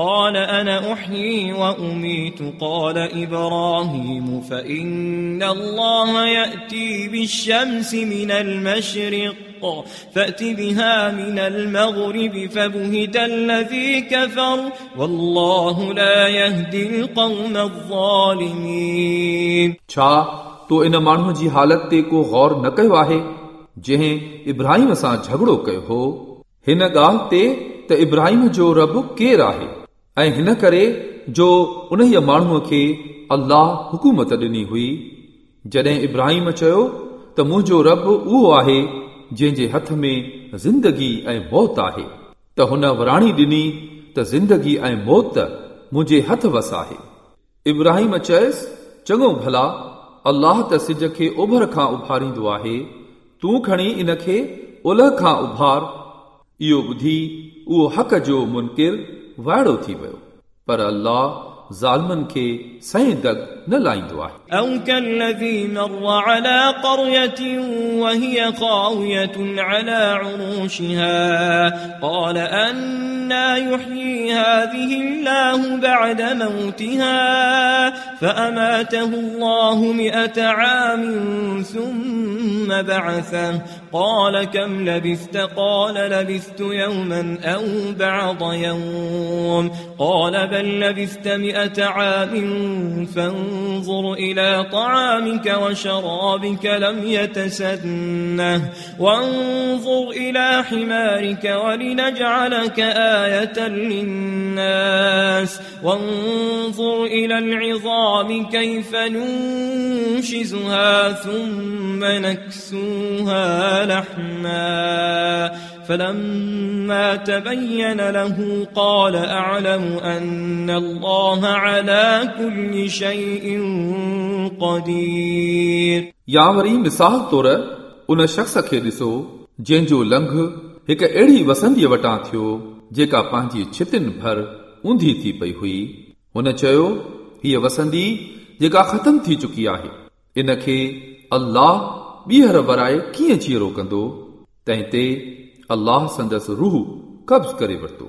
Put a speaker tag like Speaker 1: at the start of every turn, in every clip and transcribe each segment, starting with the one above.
Speaker 1: قال أنا أحيي وأميت قال إبراهيم فإن الله يأتي بالشمس من المشرق فأت بها من المغرب فبهت الذي كفر والله لا يهدي القوم الظالمين
Speaker 2: छा तो इन माण्हूअ जी हालत ते को गौर न कयो आहे जंहिं इब्राहिम सां झगड़ो कयो हो हिन ॻाल्हि ते त इब्राहिम जो रब केरु आहे ۽ هن ڪري جو ان ماڻهوءَ کي الله حڪومت ڏني هئي. جڏهن ابراهيم چيو ته منهنجو رب اهو آهي جنهن جي هٿ ۾ زندگي ۽ موت آهي. ته هن وراڻي ڏني ته زندگي ۽ موت منهنجي هٿ وس آهي. ابراهيم چيس چڱو ڀلا الله ته سج کي اوڀر کان اڀاريندو آهي. تون کڻي ان کي اولهه کان اڀار. اهو ٻڌي اهو حق جو منڪر वाइड़ो थी वियो पर अल्लाह ज़ालमनि खे सही दग न लाईंदो आहे
Speaker 1: أو كالذي مر على قرية وهي خاوية على عروشها قال أنا يحيي هذه الله بعد موتها فأماته الله مئة عام ثم بعثه. قال كم لبثت؟ قال لبثت يوما أو بعض يوم. قال بل لبثت مئة عام فانظر إلى طعامك وشرابك لم يتسنه. وانظر إلى حمارك ولنجعلك آية للناس. وانظر إلى العظام كيف ننشزها ثم نكسوها لحما فلما تبين له قال أعلم أن الله على كل شيء قدير
Speaker 2: या वरी मिसाल तौर उन शख़्स खे ॾिसो जंहिंजो लंघ हिकु अहिड़ी वसंतीअ वटां थियो जेका पंहिंजी छितिन भर ऊंधी थी पई हुई हुन चयो هيءَ وسندي جيڪا ختم ٿي چڪي آهي. ان کي الله ٻيهر ورائي ڪيئن جيئرو ڪندو؟ تنهن تي الله سندس روح قبض ڪري ورتو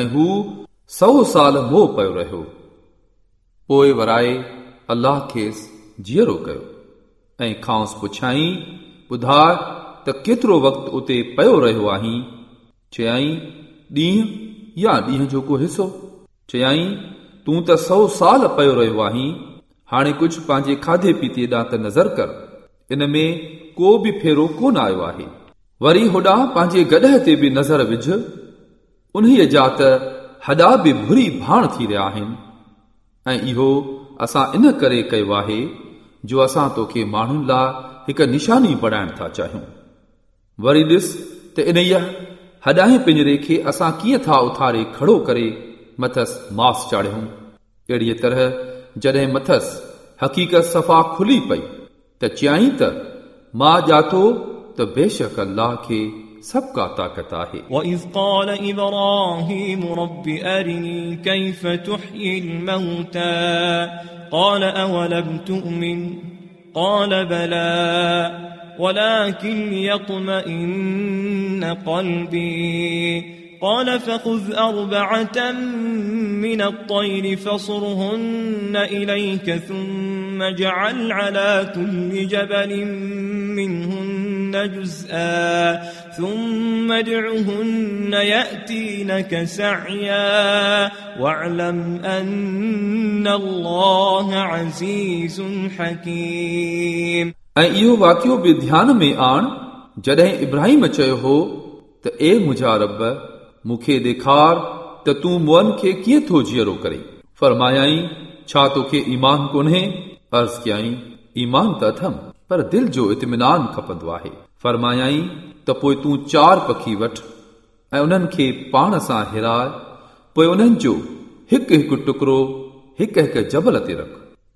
Speaker 2: ۽ هو سؤ سال مئو پيو رهيو. پوءِ ورائي الله کيس جيئرو ڪيو ۽ کانئس پڇيائين ٻڌاءِ ته ڪيترو وقت اتي پيو رهيو آهين؟ چيائين ڏينهن يا ڏينهن جو ڪو حصو چيائين تون ته سؤ سال پيو رهيو آهين. هاڻي ڪجهه پنهنجي کاڌي پيتي ڏانهن ته نظر ڪر. ان ۾ ڪو به ڦيرو ڪونه آيو آهي. وري هوڏان پنهنجي گڏه تي به نظر وجهه. انهيءَ جا ته هڏا به ڀري ڀاڻ ٿي رهيا آهن. ۽ اهو اسان ان ڪري ڪيو آهي جو اسان توکي ماڻهن لاءِ هڪ نشاني بڻائڻ ٿا چاهيون. وري ڏس ته ان هڏائي پنجري کي اسان ڪيئن ٿا اٿاري کڙو ڪري मथसि मास चाढ़ियूं अहिड़ीअ तरह जॾहिं मथसि हक़ीक़त सफ़ा खुली पई त चयाई त मां ॼातो त बेशक अल्लाह खे सभ का ताक़त आहे
Speaker 1: وإذ قال إبراهيم رب أرني كيف تحيي الموتى قال أولم تؤمن قال بلى ولكن ليطمئن قلبي قال فخذ أربعة من الطير فصرهن إليك ثم اجعل على كل جبل منهن جزءا ثم ادعهن يأتينك سعيا واعلم أن الله عزيز حكيم
Speaker 2: ऐं इहो वाकियो बि ध्यान में आण जॾहिं इब्राहिम चयो हो त ए मुंहिंजा रब مون کي ڏيکار ته تون مئن کي ڪيئن ٿو جيئرو ڪري. فرمايائين ڇا توکي ايمان ڪونهي؟ عرض ڪيائين ايمان ته اٿم پر دل جو اطمينان کپندو آهي. فرمايائين ته پوءِ تون چار پکي وٺ ۽ انهن کي پاڻ سان هرائي پوءِ انهن جو هڪ هڪ ٽڪڙو هڪ هڪ جبل تي رک.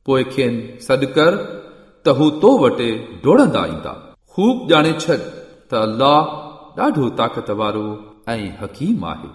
Speaker 2: پوءِ کين سڏ ڪر ته هو تو وٽ ڊوڙندا ايندا. خوب ڄاڻي ڇڏ ته الله ڏاڍو طاقت وارو ۽ حڪيم آهي